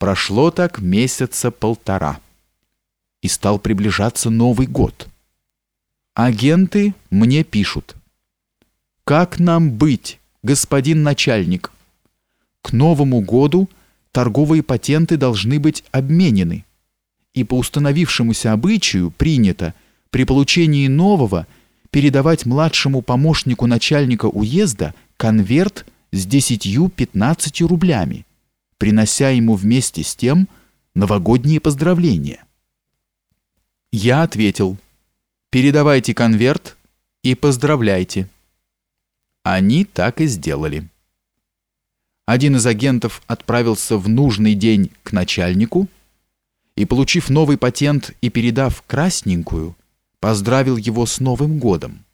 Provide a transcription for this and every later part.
Прошло так месяца полтора. И стал приближаться Новый год. Агенты мне пишут. «Как нам быть, господин начальник? К Новому году торговые патенты должны быть обменены, и по установившемуся обычаю принято при получении нового передавать младшему помощнику начальника уезда конверт с 10-15 рублями, принося ему вместе с тем новогодние поздравления. Я ответил, передавайте конверт и поздравляйте. Они так и сделали. Один из агентов отправился в нужный день к начальнику и, получив новый патент и передав красненькую, поздравил его с Новым годом.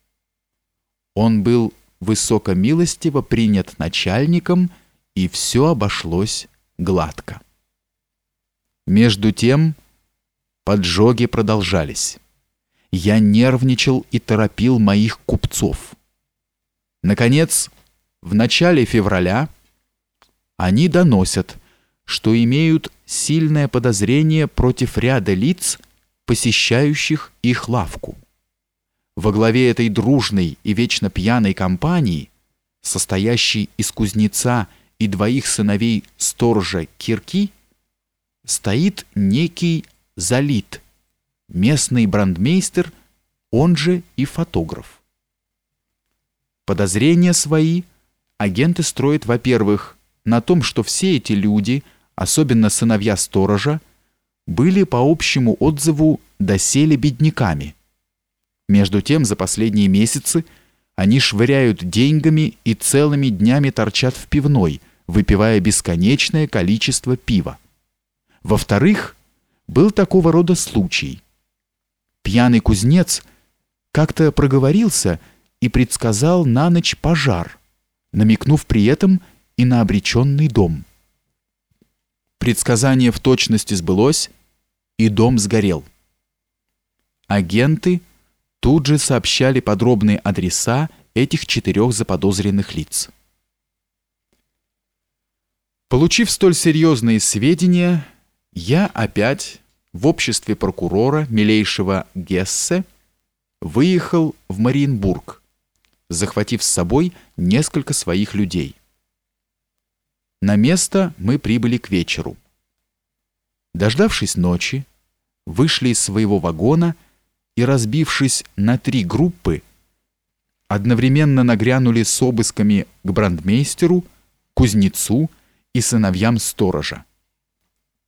Он был высокомилостиво принят начальником, и все обошлось гладко. Между тем поджоги продолжались. Я нервничал и торопил моих купцов. Наконец, в начале февраля они доносят, что имеют сильное подозрение против ряда лиц, посещающих их лавку. Во главе этой дружной и вечно пьяной компании, состоящей из кузнеца и двоих сыновей сторожа Кирки, стоит некий Залит, местный брандмейстер, он же и фотограф. Подозрения свои агенты строят, во-первых, на том, что все эти люди, особенно сыновья сторожа, были по общему отзыву доселе бедняками. Между тем, за последние месяцы они швыряют деньгами и целыми днями торчат в пивной, выпивая бесконечное количество пива. Во-вторых, был такого рода случай. Пьяный кузнец как-то проговорился и предсказал на ночь пожар, намекнув при этом и на обреченный дом. Предсказание в точности сбылось, и дом сгорел. Агенты тут же сообщали подробные адреса этих четырех заподозренных лиц. Получив столь серьезные сведения, я опять в обществе прокурора милейшего Гессе выехал в Мариенбург, захватив с собой несколько своих людей. На место мы прибыли к вечеру. Дождавшись ночи, вышли из своего вагона и, разбившись на три группы, одновременно нагрянули с обысками к брандмейстеру, кузнецу и сыновьям сторожа.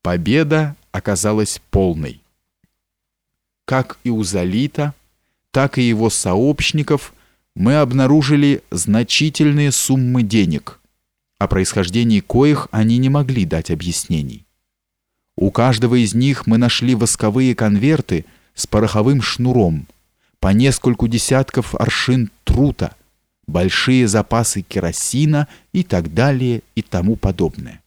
Победа оказалась полной. Как и у Залита, так и его сообщников мы обнаружили значительные суммы денег, о происхождении коих они не могли дать объяснений. У каждого из них мы нашли восковые конверты с пороховым шнуром, по нескольку десятков аршин трута, большие запасы керосина и так далее и тому подобное.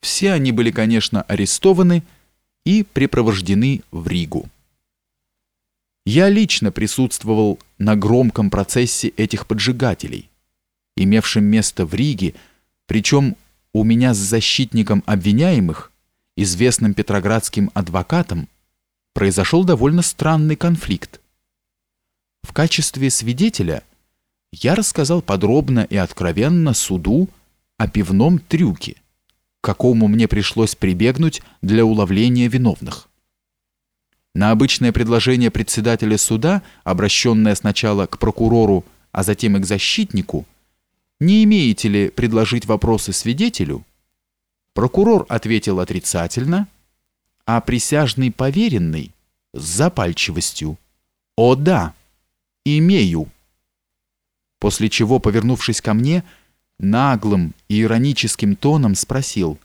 Все они были, конечно, арестованы и припровождены в Ригу. Я лично присутствовал на громком процессе этих поджигателей, имевшем место в Риге, причем у меня с защитником обвиняемых, известным петроградским адвокатом, произошел довольно странный конфликт. В качестве свидетеля я рассказал подробно и откровенно суду о пивном трюке, к какому мне пришлось прибегнуть для уловления виновных. На обычное предложение председателя суда, обращенное сначала к прокурору, а затем и к защитнику, не имеете ли предложить вопросы свидетелю, прокурор ответил отрицательно, а присяжный поверенный с запальчивостью «О да, имею». После чего, повернувшись ко мне, наглым и ироническим тоном спросил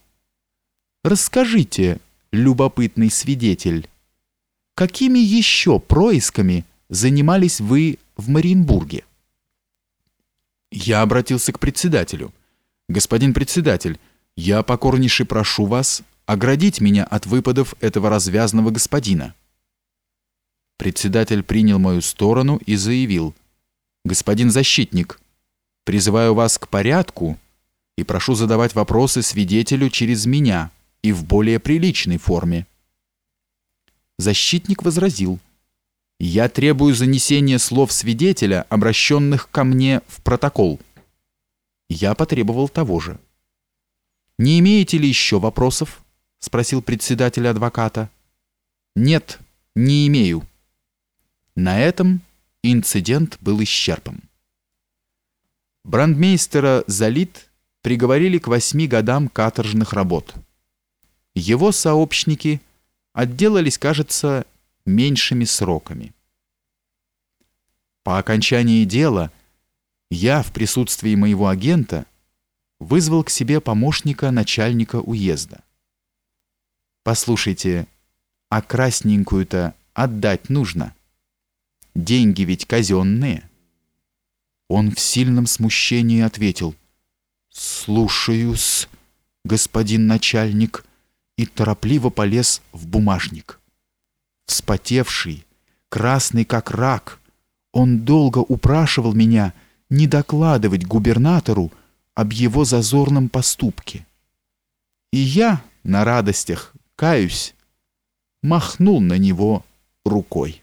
«Расскажите, любопытный свидетель, какими еще происками занимались вы в Мариенбурге?» Я обратился к председателю. «Господин председатель, я покорнейше прошу вас оградить меня от выпадов этого развязного господина». Председатель принял мою сторону и заявил. «Господин защитник, призываю вас к порядку и прошу задавать вопросы свидетелю через меня и в более приличной форме. Защитник возразил. Я требую занесения слов свидетеля, обращенных ко мне в протокол. Я потребовал того же. Не имеете ли еще вопросов? спросил председатель адвоката. Нет, не имею. На этом инцидент был исчерпан. Брандмейстера Залит приговорили к восьми годам каторжных работ. Его сообщники отделались, кажется, меньшими сроками. По окончании дела я в присутствии моего агента вызвал к себе помощника начальника уезда. Послушайте, а красненькую-то отдать нужно. Деньги ведь казенные. Он в сильном смущении ответил: "Слушаюсь, господин начальник", и торопливо полез в бумажник. Вспотевший, красный как рак, он долго упрашивал меня не докладывать губернатору об его зазорном поступке. И я на радостях, каюсь, махнул на него рукой.